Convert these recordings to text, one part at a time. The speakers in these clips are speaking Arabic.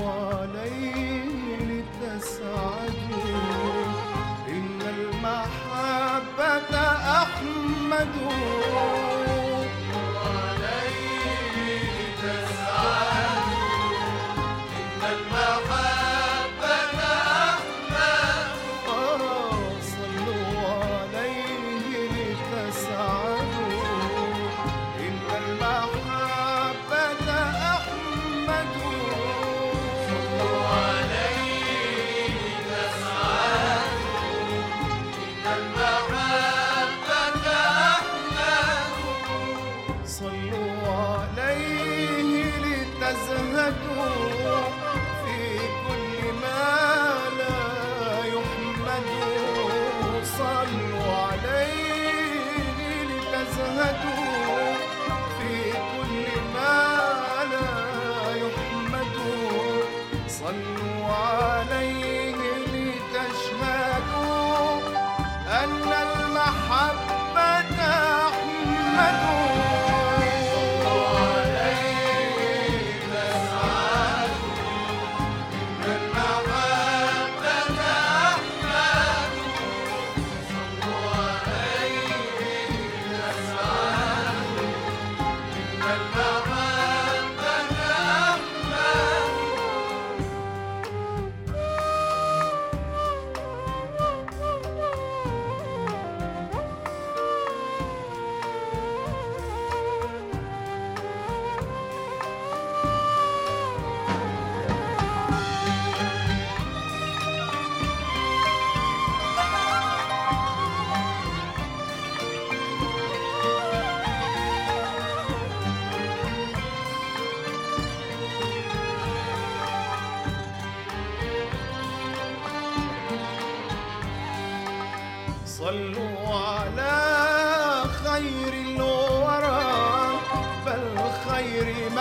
عليه لتسعدوا إن المحبة أحمد. لتزهدوا في كل ما لا يحمد صلوا عليه لتزهدوا.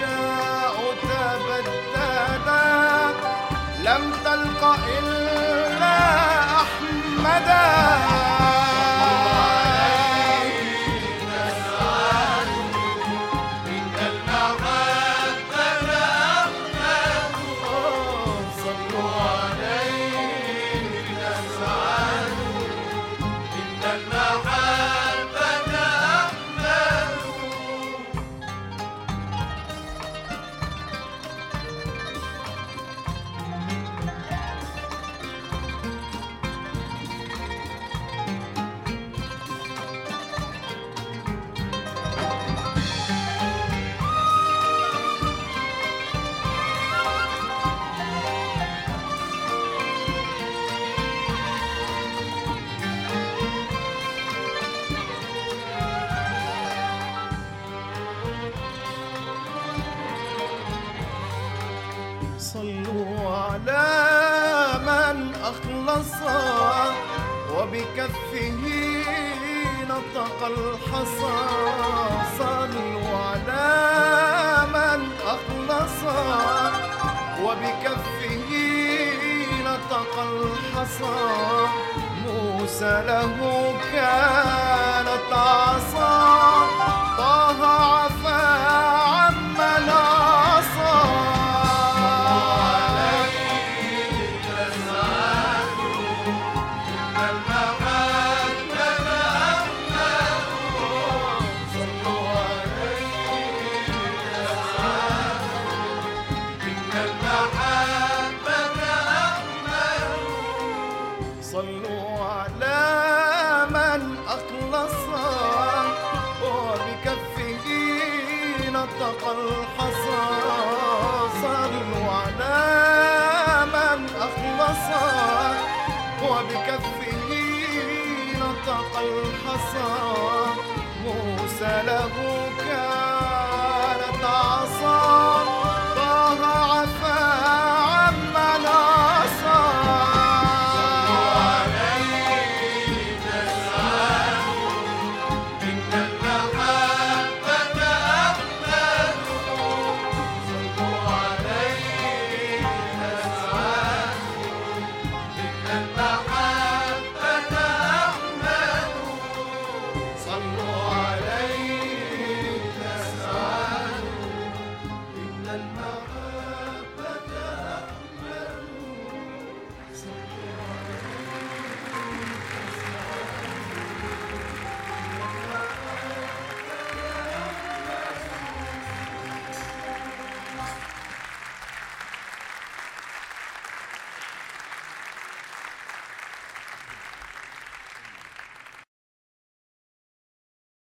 الرجاء تبددا لم تلق إلا أحمدا. صلوا على من أخلص وبكفه نطق الحصى. صلوا على من أخلص وبكفه نطق الحصى. موسى له كانت عصا. طه عفا نطق الحصى صلوا على من أخلص وبكفه نطق الحصى. موسى له